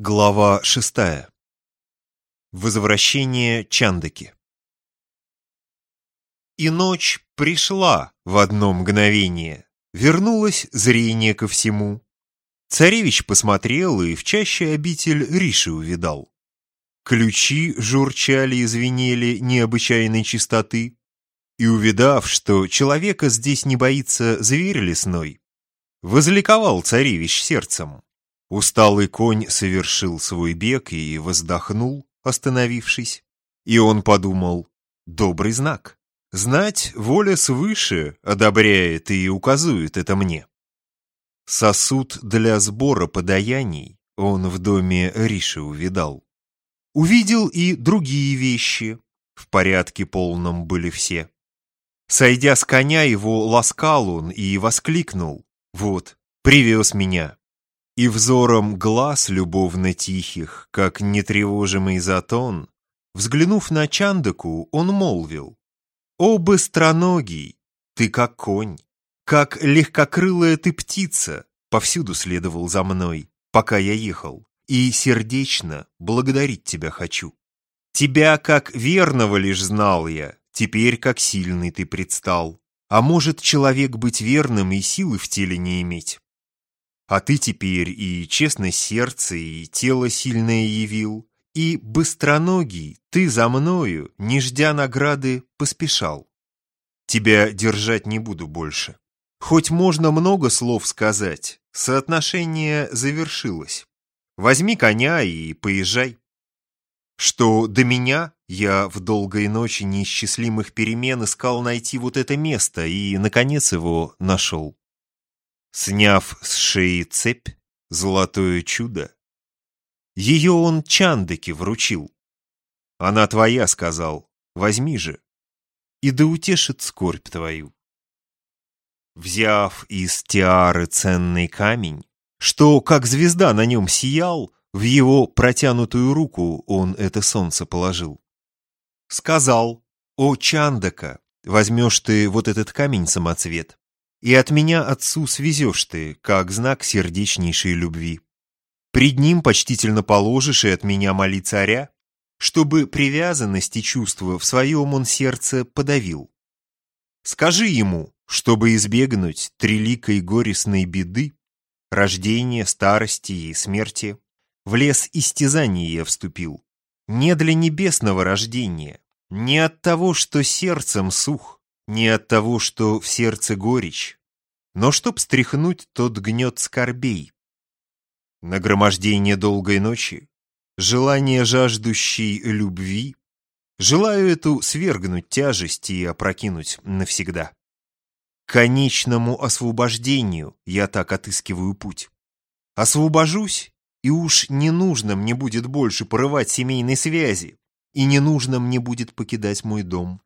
Глава шестая. Возвращение Чандаки. И ночь пришла в одно мгновение, вернулось зрение ко всему. Царевич посмотрел и в чаще обитель Риши увидал. Ключи журчали и звенели необычайной чистоты, и, увидав, что человека здесь не боится зверь лесной, возликовал царевич сердцем. Усталый конь совершил свой бег и воздохнул, остановившись. И он подумал, добрый знак. Знать, воля свыше одобряет и указует это мне. Сосуд для сбора подаяний он в доме Риши увидал. Увидел и другие вещи, в порядке полном были все. Сойдя с коня его, ласкал он и воскликнул, «Вот, привез меня, и взором глаз любовно тихих, как нетревожимый затон, взглянув на Чандаку, он молвил, «О, быстроногий, ты как конь, как легкокрылая ты птица, повсюду следовал за мной, пока я ехал, и сердечно благодарить тебя хочу. Тебя как верного лишь знал я, теперь как сильный ты предстал. А может человек быть верным и силы в теле не иметь? А ты теперь и честное сердце, и тело сильное явил, и быстроногий ты за мною, не ждя награды, поспешал. Тебя держать не буду больше. Хоть можно много слов сказать, соотношение завершилось. Возьми коня и поезжай. Что до меня, я в долгой ночи неисчислимых перемен искал найти вот это место и, наконец, его нашел. Сняв с шеи цепь, золотое чудо, ее он Чандаке вручил. Она твоя, сказал, возьми же, и да утешит скорбь твою. Взяв из тиары ценный камень, что, как звезда на нем сиял, в его протянутую руку он это солнце положил. Сказал, о Чандака, возьмешь ты вот этот камень-самоцвет, и от меня отцу свезешь ты, как знак сердечнейшей любви. Пред ним почтительно положишь и от меня моли царя, чтобы привязанность и чувство в своем он сердце подавил. Скажи ему, чтобы избегнуть триликой горестной беды, рождения, старости и смерти, в лес истязаний я вступил. Не для небесного рождения, не от того, что сердцем сух, не от того, что в сердце горечь, но чтоб стряхнуть тот гнет скорбей. Нагромождение долгой ночи, желание жаждущей любви, желаю эту свергнуть тяжесть и опрокинуть навсегда. Конечному освобождению я так отыскиваю путь. Освобожусь, и уж не нужно мне будет больше порывать семейной связи, и не нужно мне будет покидать мой дом.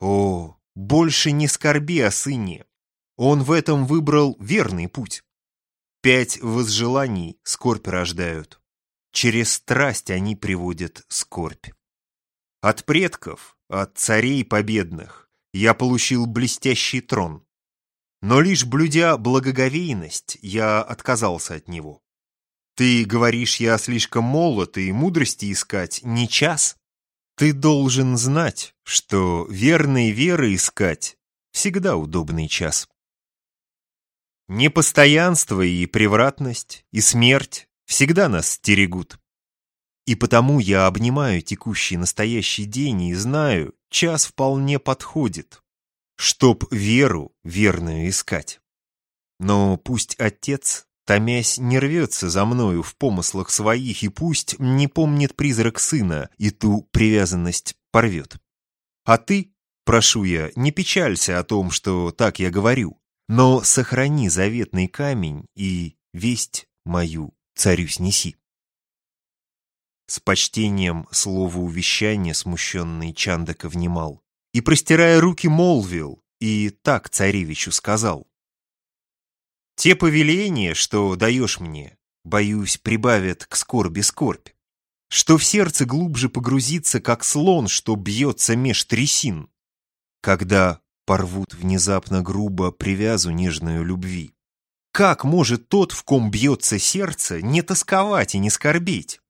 О, больше не скорби о сыне. Он в этом выбрал верный путь. Пять возжеланий скорбь рождают. Через страсть они приводят скорбь. От предков, от царей победных, я получил блестящий трон. Но лишь блюдя благоговейность, я отказался от него. Ты говоришь, я слишком молод и мудрости искать не час? Ты должен знать, что верной веры искать всегда удобный час. Непостоянство и превратность, и смерть всегда нас стерегут. И потому я обнимаю текущий настоящий день и знаю, час вполне подходит, чтоб веру верную искать. Но пусть отец Томясь не рвется за мною в помыслах своих, и пусть не помнит призрак сына, и ту привязанность порвет. А ты, прошу я, не печалься о том, что так я говорю, но сохрани заветный камень и весть мою царю снеси. С почтением слову увещания смущенный Чандака внимал и, простирая руки, молвил, и так царевичу сказал. Те повеления, что даешь мне, боюсь, прибавят к скорби скорбь. Что в сердце глубже погрузится, как слон, что бьется меж трясин. Когда порвут внезапно грубо привязу нежную любви. Как может тот, в ком бьется сердце, не тосковать и не скорбеть?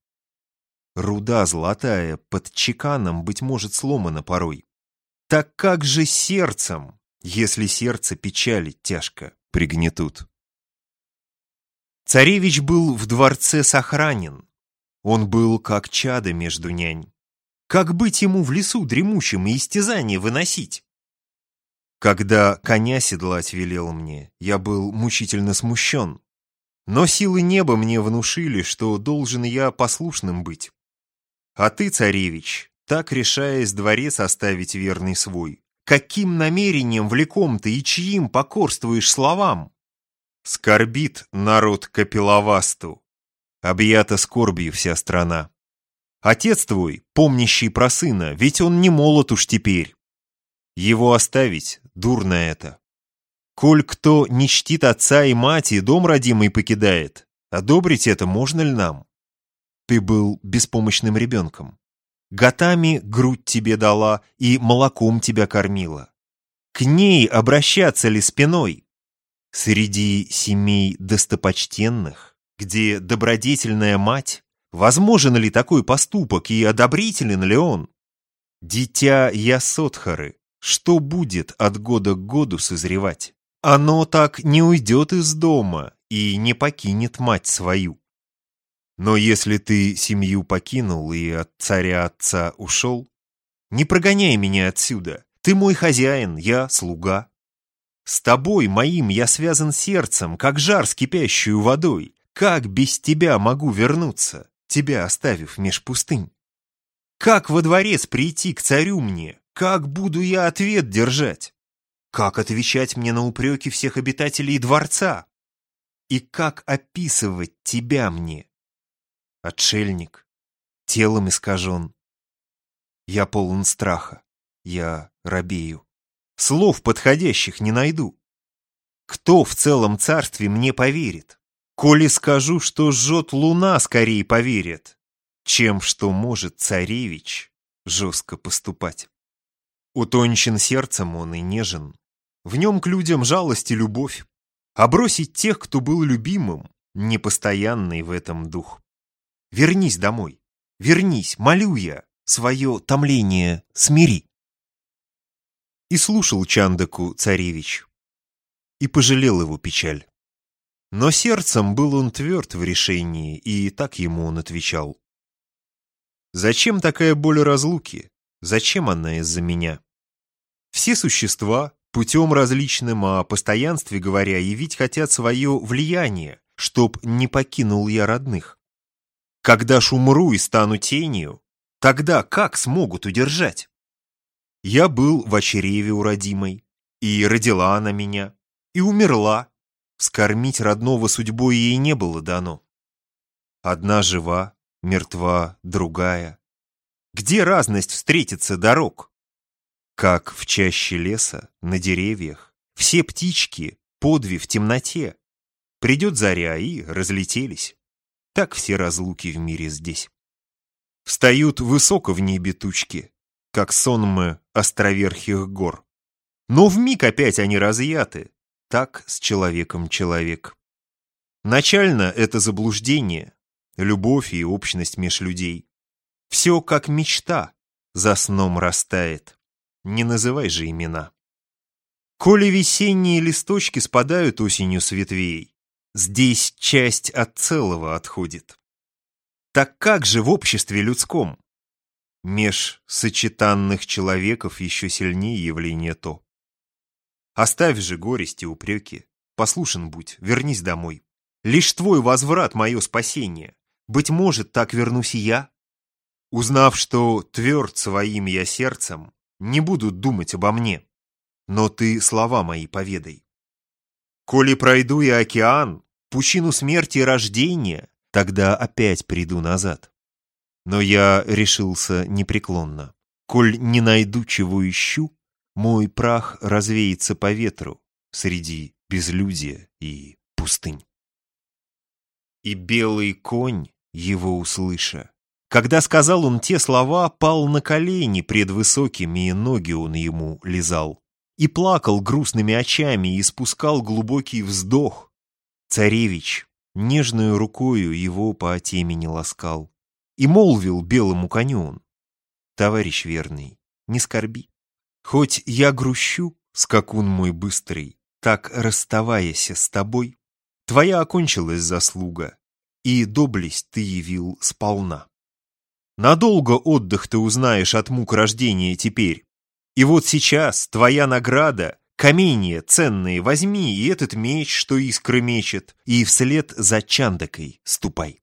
Руда золотая под чеканом, быть может, сломана порой. Так как же сердцем, если сердце печали тяжко пригнетут? Царевич был в дворце сохранен. Он был как чадо между нянь. Как быть ему в лесу дремучим и истязание выносить? Когда коня седлать велел мне, я был мучительно смущен. Но силы неба мне внушили, что должен я послушным быть. А ты, царевич, так решаясь дворец оставить верный свой, каким намерением влеком ты и чьим покорствуешь словам? Скорбит народ Капиловасту, объята скорбью вся страна. Отец твой, помнящий про сына, ведь он не молод уж теперь. Его оставить дурно это. Коль кто не чтит отца и мать и дом родимый покидает, одобрить это можно ли нам? Ты был беспомощным ребенком. Готами грудь тебе дала и молоком тебя кормила. К ней обращаться ли спиной? Среди семей достопочтенных, где добродетельная мать, возможен ли такой поступок и одобрителен ли он? Дитя Ясотхары, что будет от года к году созревать? Оно так не уйдет из дома и не покинет мать свою. Но если ты семью покинул и от царя отца ушел, не прогоняй меня отсюда. Ты мой хозяин, я слуга. С тобой, моим, я связан сердцем, как жар с кипящую водой. Как без тебя могу вернуться, тебя оставив меж пустынь? Как во дворец прийти к царю мне? Как буду я ответ держать? Как отвечать мне на упреки всех обитателей дворца? И как описывать тебя мне? Отшельник, телом искажен. Я полон страха, я робею. Слов подходящих не найду. Кто в целом царстве мне поверит? Коли скажу, что жжет луна, скорее поверит, чем что может царевич жестко поступать. Утончен сердцем он и нежен. В нем к людям жалость и любовь. А бросить тех, кто был любимым, непостоянный в этом дух. Вернись домой. Вернись, молю я. Свое томление смири. И слушал Чандаку царевич. И пожалел его печаль. Но сердцем был он тверд в решении, и так ему он отвечал. «Зачем такая боль разлуки? Зачем она из-за меня? Все существа, путем различным о постоянстве говоря, явить хотят свое влияние, чтоб не покинул я родных. Когда ж умру и стану тенью, тогда как смогут удержать? Я был в очереве у родимой, и родила она меня, и умерла. Скормить родного судьбой ей не было дано. Одна жива, мертва, другая. Где разность встретится дорог? Как в чаще леса, на деревьях, все птички, подви в темноте. Придет заря и разлетелись. Так все разлуки в мире здесь. Встают высоко в небе тучки, как сонмы островерхих гор. Но в миг опять они разъяты, так с человеком человек. Начально это заблуждение, любовь и общность меж людей. Все как мечта, за сном растает не называй же имена. Коли весенние листочки спадают осенью с ветвей, здесь часть от целого отходит. Так как же в обществе людском? Меж сочетанных человеков еще сильнее явление то. Оставь же горесть и упреки, послушен будь, вернись домой. Лишь твой возврат — мое спасение. Быть может, так вернусь и я? Узнав, что тверд своим я сердцем, не будут думать обо мне. Но ты слова мои поведай. Коли пройду я океан, пучину смерти и рождения, тогда опять приду назад. Но я решился непреклонно. Коль не найду, чего ищу, мой прах развеется по ветру среди безлюдия и пустынь. И белый конь, его услыша, когда сказал он те слова, пал на колени пред высокими, и ноги он ему лизал. И плакал грустными очами, и спускал глубокий вздох. Царевич нежную рукою его по темени ласкал. И молвил белому коню он, «Товарищ верный, не скорби. Хоть я грущу, скакун мой быстрый, так расставаясь с тобой, твоя окончилась заслуга, и доблесть ты явил сполна. Надолго отдых ты узнаешь от мук рождения теперь, и вот сейчас твоя награда Каменья ценные возьми и этот меч, что искры мечет, и вслед за Чандакой ступай.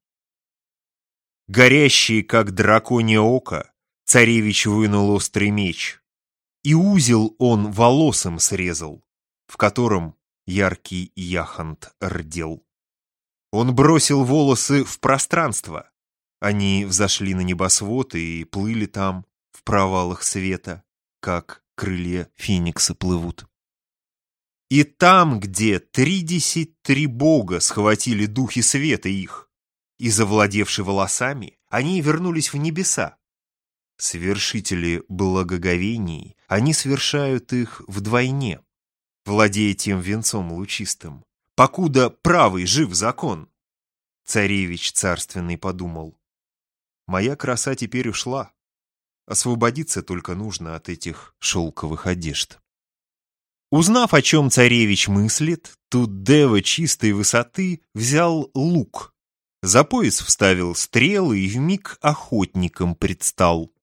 Горящий, как драконье око, царевич вынул острый меч, и узел он волосом срезал, в котором яркий яхонт рдел. Он бросил волосы в пространство, они взошли на небосвод и плыли там, в провалах света, как крылья феникса плывут. И там, где тридесять три бога схватили духи света их, и, завладевши волосами, они вернулись в небеса. Свершители благоговений, они совершают их вдвойне, владея тем венцом лучистым, покуда правый жив закон. Царевич царственный подумал, моя краса теперь ушла, освободиться только нужно от этих шелковых одежд. Узнав, о чем царевич мыслит, тут Дева чистой высоты взял лук, за пояс вставил стрелы и вмиг охотником предстал.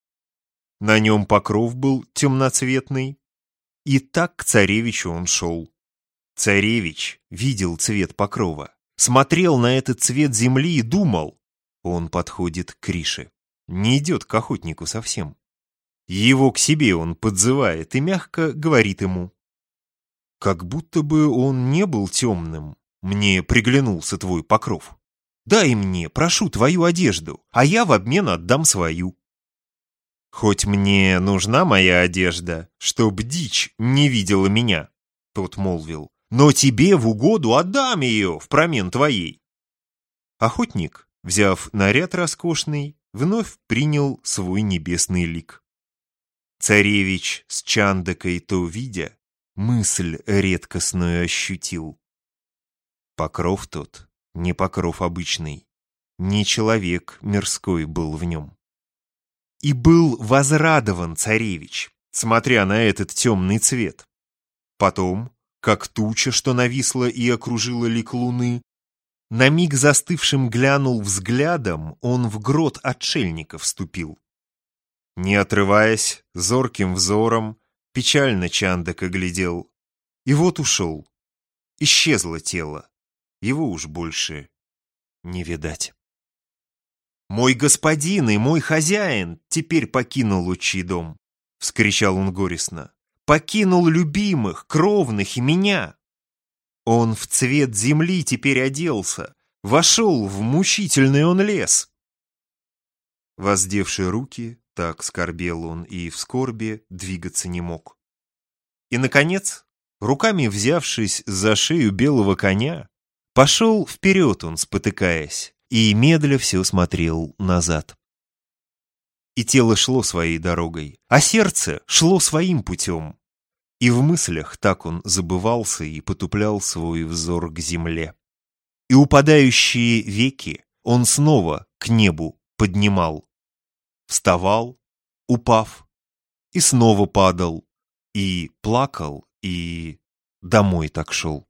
На нем покров был темноцветный, и так к царевичу он шел. Царевич видел цвет покрова, смотрел на этот цвет земли и думал, он подходит к Рише, не идет к охотнику совсем. Его к себе он подзывает и мягко говорит ему, как будто бы он не был темным. Мне приглянулся твой покров. Дай мне, прошу, твою одежду, а я в обмен отдам свою. Хоть мне нужна моя одежда, чтоб дичь не видела меня, тот молвил, но тебе в угоду отдам ее в промен твоей. Охотник, взяв наряд роскошный, вновь принял свой небесный лик. Царевич с Чандакой то видя, мысль редкостную ощутил. Покров тот, не покров обычный, не человек мирской был в нем. И был возрадован царевич, смотря на этот темный цвет. Потом, как туча, что нависла и окружила лик луны, на миг застывшим глянул взглядом, он в грот отшельников вступил. Не отрываясь, зорким взором, Печально Чандак оглядел. И вот ушел. Исчезло тело. Его уж больше не видать. «Мой господин и мой хозяин теперь покинул лучий дом!» — вскричал он горестно. «Покинул любимых, кровных и меня!» Он в цвет земли теперь оделся, вошел в мучительный он лес. Воздевши руки, так скорбел он и в скорби двигаться не мог. И, наконец, руками взявшись за шею белого коня, пошел вперед он, спотыкаясь, и медля все смотрел назад. И тело шло своей дорогой, а сердце шло своим путем. И в мыслях так он забывался и потуплял свой взор к земле. И упадающие веки он снова к небу поднимал, вставал, упав, и снова падал, и плакал, и домой так шел.